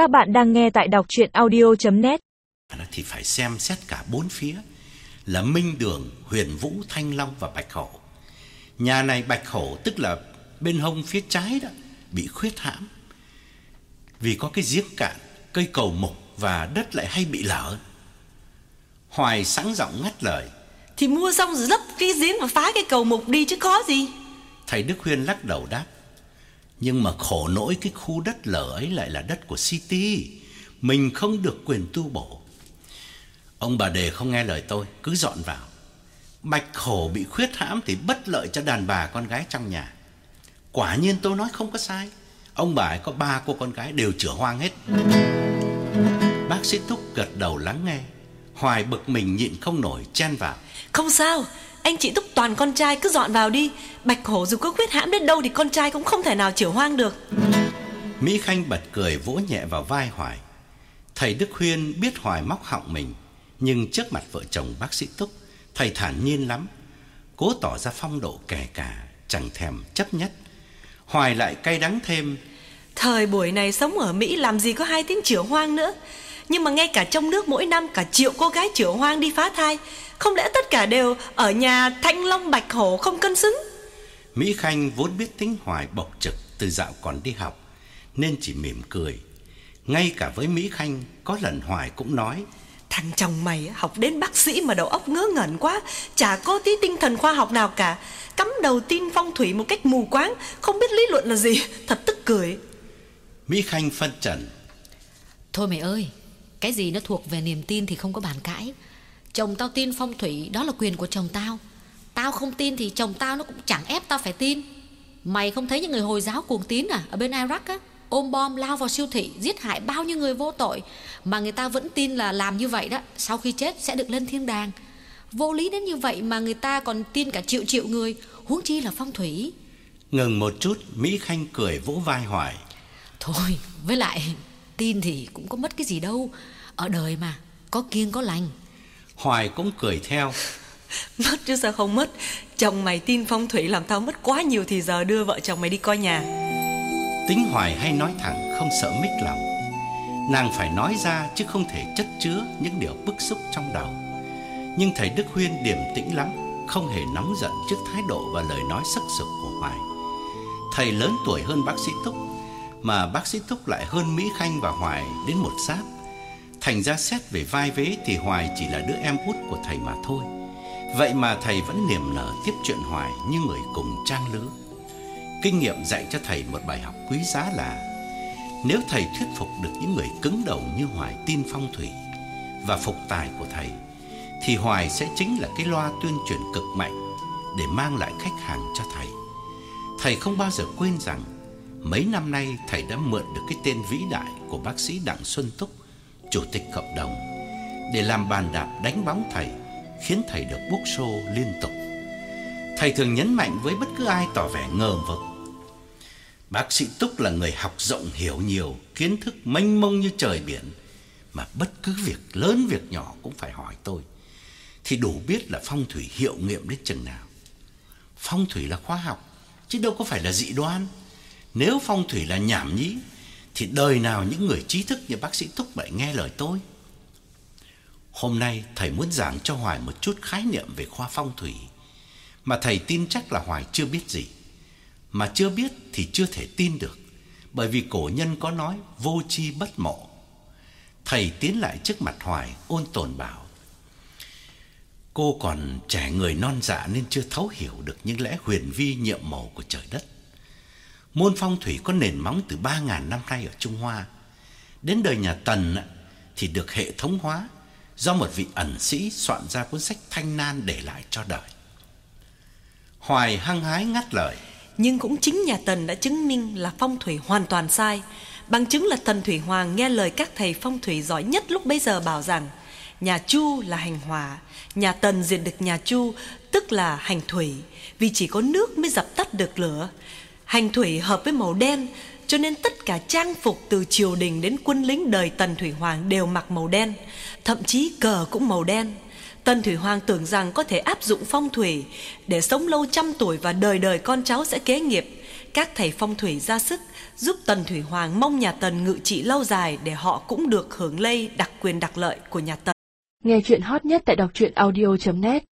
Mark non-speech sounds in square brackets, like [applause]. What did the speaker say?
Các bạn đang nghe tại đọc chuyện audio.net thì phải xem xét cả bốn phía là Minh Đường, Huyền Vũ, Thanh Long và Bạch Hổ. Nhà này Bạch Hổ tức là bên hông phía trái đó bị khuyết hãm. Vì có cái giếng cạn, cây cầu mục và đất lại hay bị lở. Hoài sáng giọng ngắt lời. Thì mua xong rồi lấp cái giếng và phá cái cầu mục đi chứ có gì Thầy Đức Huyên lắc đầu đáp. Nhưng mà khổ nỗi cái khu đất lở ấy lại là đất của City. Mình không được quyền tu bổ. Ông bà đề không nghe lời tôi, cứ dọn vào. Bạch khổ bị khuyết hãm thì bất lợi cho đàn bà con gái trong nhà. Quả nhiên tôi nói không có sai. Ông bà ấy có ba cô con gái đều chữa hoang hết. Bác sĩ Túc gật đầu lắng nghe. Hoài bực mình nhịn không nổi chen vào. Không sao anh chị Túc toàn con trai cứ dọn vào đi. Bạch hổ dù có khuyết hãm đến đâu Thì con trai cũng không thể nào chữa hoang được. Mỹ Khanh bật cười vỗ nhẹ vào vai Hoài. Thầy Đức Huyên biết Hoài móc họng mình, nhưng trước mặt vợ chồng bác sĩ Túc, thầy thản nhiên lắm, cố tỏ ra phong độ kẻ cả, chẳng thèm chấp nhất. Hoài lại cay đắng thêm, Thời buổi này sống ở Mỹ làm gì có hai tiếng chữa hoang nữa Nhưng mà ngay cả trong nước mỗi năm cả triệu cô gái chữa hoang đi phá thai Không lẽ tất cả đều ở nhà Thanh Long Bạch Hổ không cân xứng? Mỹ Khanh vốn biết tính Hoài bộc trực từ dạo còn đi học, nên chỉ mỉm cười. Ngay cả với Mỹ Khanh, có lần Hoài cũng nói, Thằng chồng mày học đến bác sĩ mà đầu óc ngớ ngẩn quá Chả có tí tinh thần khoa học nào cả. Cắm đầu tin phong thủy một cách mù quáng Không biết lý luận là gì. [laughs] Thật tức cười. Mỹ Khanh phân trần, Thôi mày ơi, cái gì nó thuộc về niềm tin thì không có bàn cãi. Chồng tao tin phong thủy, đó là quyền của chồng tao. Tao không tin thì chồng tao nó cũng chẳng ép tao phải tin. Mày không thấy những người Hồi giáo cuồng tín à, ở bên Iraq á, ôm bom lao vào siêu thị, giết hại bao nhiêu người vô tội. Mà người ta vẫn tin là làm như vậy đó, sau khi chết sẽ được lên thiên đàng. Vô lý đến như vậy mà người ta còn tin cả triệu triệu người, huống chi là phong thủy. ngừng một chút, Mỹ Khanh cười vỗ vai Hoài. Thôi, với lại tin thì cũng có mất cái gì đâu. Ở đời mà, có kiêng có lành. Hoài cũng cười theo, [laughs] Mất chứ sao không mất Chồng mày tin phong thủy làm tao mất quá nhiều thì giờ đưa vợ chồng mày đi coi nhà tính Hoài hay nói thẳng, không sợ mích lòng. Nàng phải nói ra chứ không thể chất chứa những điều bức xúc trong đầu. Nhưng thầy Đức Huyên điềm tĩnh lắm, không hề nóng giận trước thái độ và lời nói sắc sục của Hoài. Thầy lớn tuổi hơn bác sĩ Túc, mà bác sĩ thúc lại hơn Mỹ Khanh và Hoài đến một sát. Thành ra xét về vai vế thì Hoài chỉ là đứa em út của thầy mà thôi. Vậy mà thầy vẫn niềm nở tiếp chuyện Hoài như người cùng trang lứa. Kinh nghiệm dạy cho thầy một bài học quý giá là, nếu thầy thuyết phục được những người cứng đầu như Hoài tin phong thủy và phục tài của thầy, thì Hoài sẽ chính là cái loa tuyên truyền cực mạnh để mang lại khách hàng cho thầy. Thầy không bao giờ quên rằng mấy năm nay thầy đã mượn được cái tên vĩ đại của bác sĩ Đặng Xuân Túc, chủ tịch cộng đồng để làm bàn đạp đánh bóng thầy, khiến thầy được bốc xô liên tục. Thầy thường nhấn mạnh với bất cứ ai tỏ vẻ ngờ vực. Bác sĩ Túc là người học rộng hiểu nhiều, kiến thức mênh mông như trời biển, mà bất cứ việc lớn việc nhỏ cũng phải hỏi tôi. Thì đủ biết là phong thủy hiệu nghiệm đến chừng nào. Phong thủy là khoa học, chứ đâu có phải là dị đoan. Nếu phong thủy là nhảm nhí, thì đời nào những người trí thức như bác sĩ Túc lại nghe lời tôi. Hôm nay thầy muốn giảng cho Hoài một chút khái niệm về khoa phong thủy mà thầy tin chắc là Hoài chưa biết gì. Mà chưa biết thì chưa thể tin được, bởi vì cổ nhân có nói vô chi bất mộ. Thầy tiến lại trước mặt Hoài ôn tồn bảo: Cô còn trẻ người non dạ nên chưa thấu hiểu được những lẽ huyền vi nhiệm màu của trời đất. Môn phong thủy có nền móng từ 3000 năm nay ở Trung Hoa. Đến đời nhà Tần thì được hệ thống hóa do một vị ẩn sĩ soạn ra cuốn sách Thanh Nan để lại cho đời. Hoài hăng hái ngắt lời. Nhưng cũng chính nhà Tần đã chứng minh là phong thủy hoàn toàn sai Bằng chứng là Tần Thủy Hoàng nghe lời các thầy phong thủy giỏi nhất lúc bấy giờ bảo rằng Nhà Chu là hành hỏa, nhà Tần diệt được nhà Chu tức là hành thủy Vì chỉ có nước mới dập tắt được lửa Hành thủy hợp với màu đen, cho nên tất cả trang phục từ triều đình đến quân lính đời Tần Thủy Hoàng đều mặc màu đen, Thậm chí cờ cũng màu đen Tần Thủy Hoàng tưởng rằng có thể áp dụng phong thủy để sống lâu trăm tuổi và đời đời con cháu sẽ kế nghiệp. các thầy phong thủy ra sức giúp Tần Thủy Hoàng mong nhà Tần ngự trị lâu dài để họ cũng được hưởng lây đặc quyền đặc lợi của nhà Tần. Nghe chuyện hot nhất tại đọc truyện audio.net